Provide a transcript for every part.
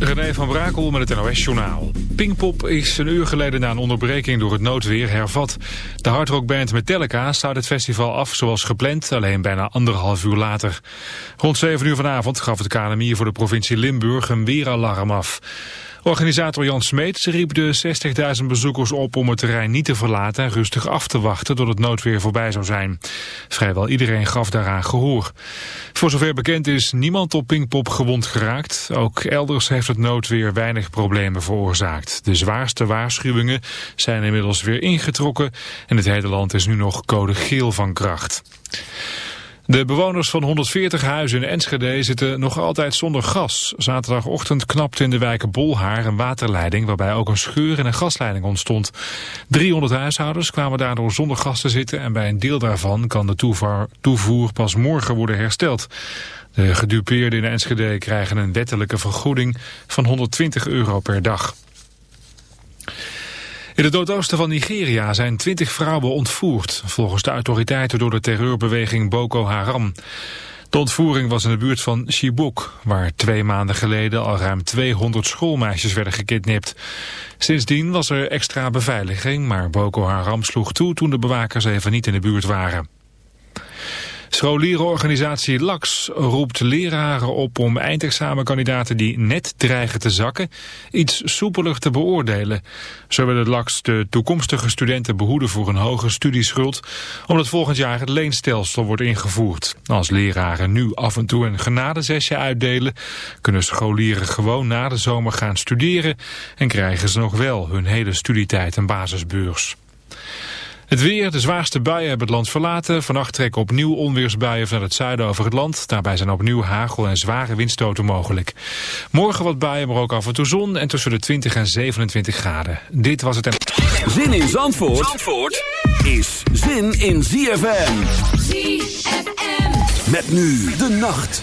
René van Brakel met het NOS-journaal. Pinkpop is een uur geleden na een onderbreking door het noodweer hervat. De hardrockband Metallica staat het festival af zoals gepland, alleen bijna anderhalf uur later. Rond 7 uur vanavond gaf het KNMI voor de provincie Limburg een weeralarm af. Organisator Jan Smeets riep de 60.000 bezoekers op om het terrein niet te verlaten en rustig af te wachten tot het noodweer voorbij zou zijn. Vrijwel iedereen gaf daaraan gehoor. Voor zover bekend is niemand op Pinkpop gewond geraakt. Ook elders heeft het noodweer weinig problemen veroorzaakt. De zwaarste waarschuwingen zijn inmiddels weer ingetrokken en het hele land is nu nog code geel van kracht. De bewoners van 140 huizen in Enschede zitten nog altijd zonder gas. Zaterdagochtend knapte in de wijken Bolhaar een waterleiding... waarbij ook een scheur en een gasleiding ontstond. 300 huishoudens kwamen daardoor zonder gas te zitten... en bij een deel daarvan kan de toevoer, toevoer pas morgen worden hersteld. De gedupeerden in Enschede krijgen een wettelijke vergoeding van 120 euro per dag. In het noordoosten van Nigeria zijn twintig vrouwen ontvoerd, volgens de autoriteiten door de terreurbeweging Boko Haram. De ontvoering was in de buurt van Chibok, waar twee maanden geleden al ruim 200 schoolmeisjes werden gekidnapt. Sindsdien was er extra beveiliging, maar Boko Haram sloeg toe toen de bewakers even niet in de buurt waren. Scholierenorganisatie LAX roept leraren op om eindexamenkandidaten die net dreigen te zakken iets soepeler te beoordelen. Zo wil LAX de toekomstige studenten behoeden voor een hoge studieschuld, omdat volgend jaar het leenstelsel wordt ingevoerd. Als leraren nu af en toe een genadezesje uitdelen, kunnen scholieren gewoon na de zomer gaan studeren en krijgen ze nog wel hun hele studietijd een basisbeurs. Het weer, de zwaarste buien hebben het land verlaten. Vannacht trekken opnieuw onweersbuien vanuit het zuiden over het land. Daarbij zijn opnieuw hagel en zware windstoten mogelijk. Morgen wat buien, maar ook af en toe zon en tussen de 20 en 27 graden. Dit was het... Zin in Zandvoort, Zandvoort is zin in ZFM. ZFM. Met nu de nacht.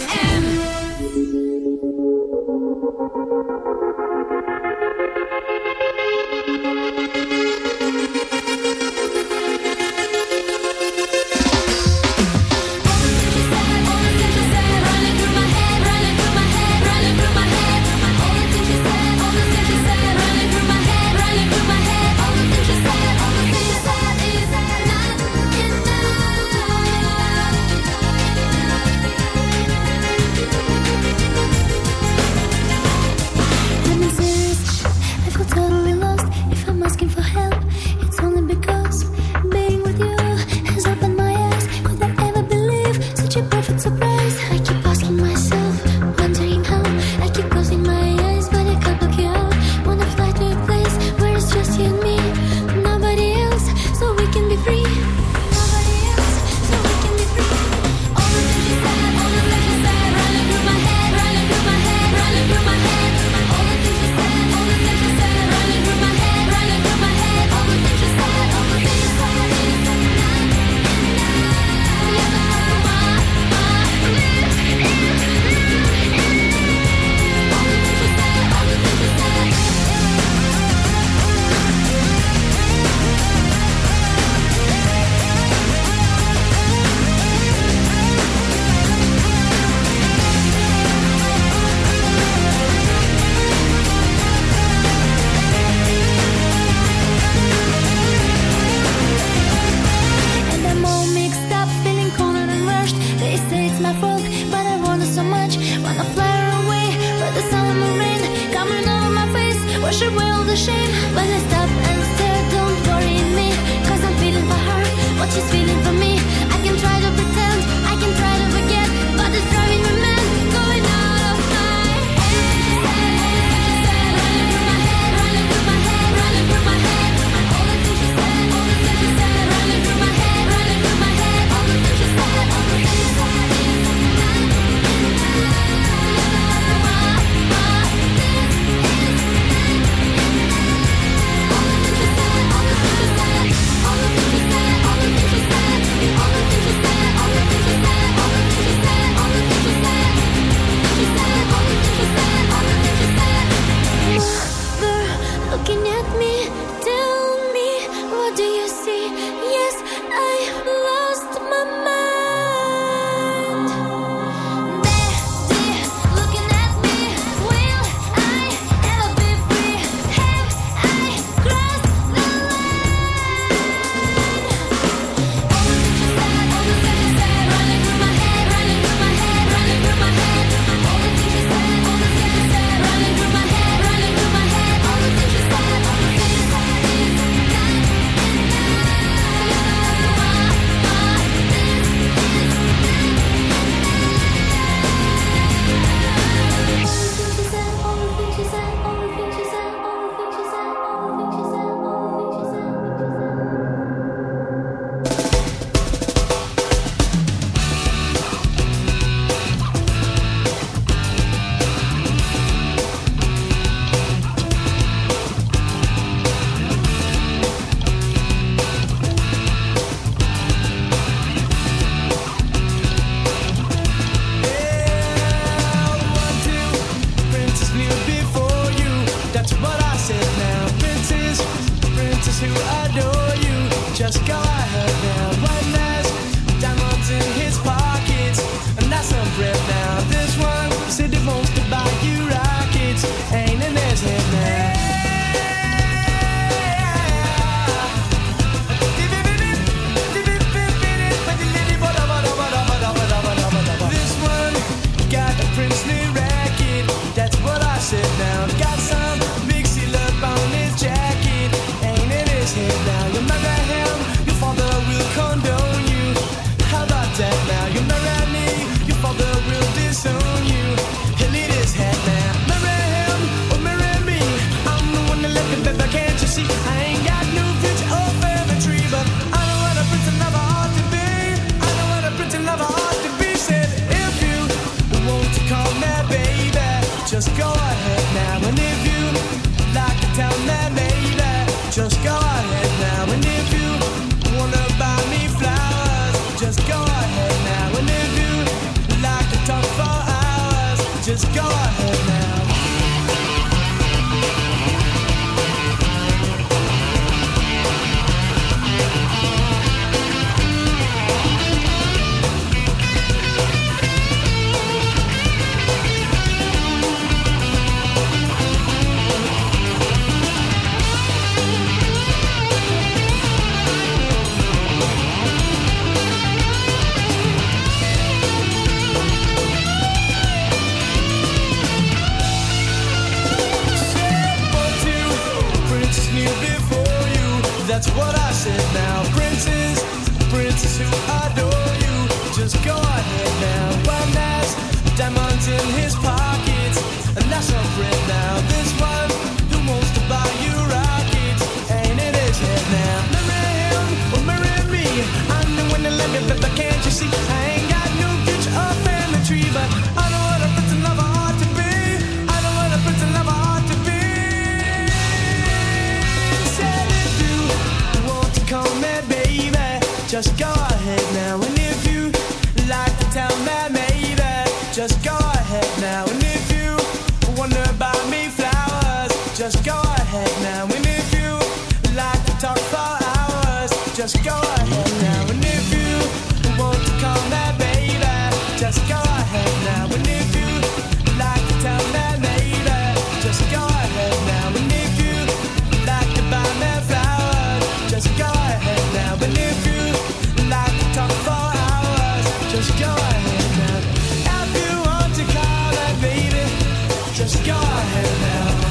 Go now.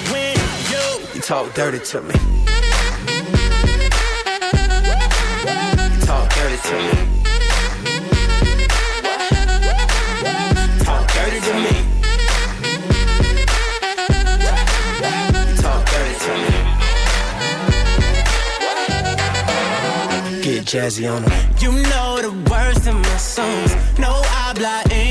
talk dirty to me. Talk dirty to me. talk dirty to me. Talk dirty to me. Get jazzy on 'em. You know the words to my songs. No habla English.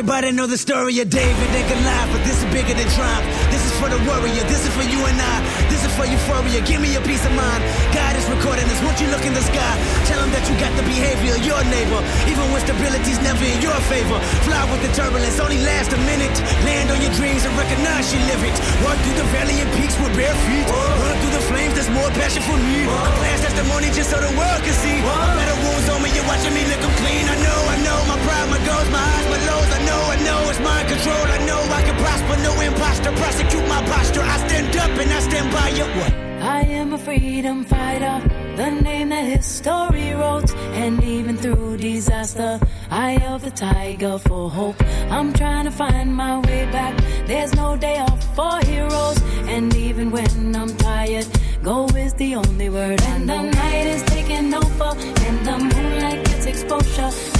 Everybody know the story of David and Goliath, but this is bigger than triumph. This is for the warrior. This is for you and I. This is for euphoria. Give me your peace of mind. God is recording this. Won't you look in the sky? Tell him that you got the behavior of your neighbor, even when stability's never in your favor. Fly with the turbulence, only last a minute. Land on your dreams and recognize you live it. Walk through the valley and peaks with bare feet. Through the flames. There's more passion for me. A glass testimony just so the world can see. Better wounds on me. You're watching me lick 'em clean. I know, I know. My pride, my goals, my highs, my lows. I know, I know. It's mind control. I know I can prosper. No imposter. Prosecute my posture. I stand up and I stand by you. What? I am a freedom fighter, the name that history wrote. And even through disaster, I held the tiger for hope. I'm trying to find my way back. There's no day off for heroes. And even when I'm tired, go is the only word. And the night is taking over, and the moonlight gets exposure.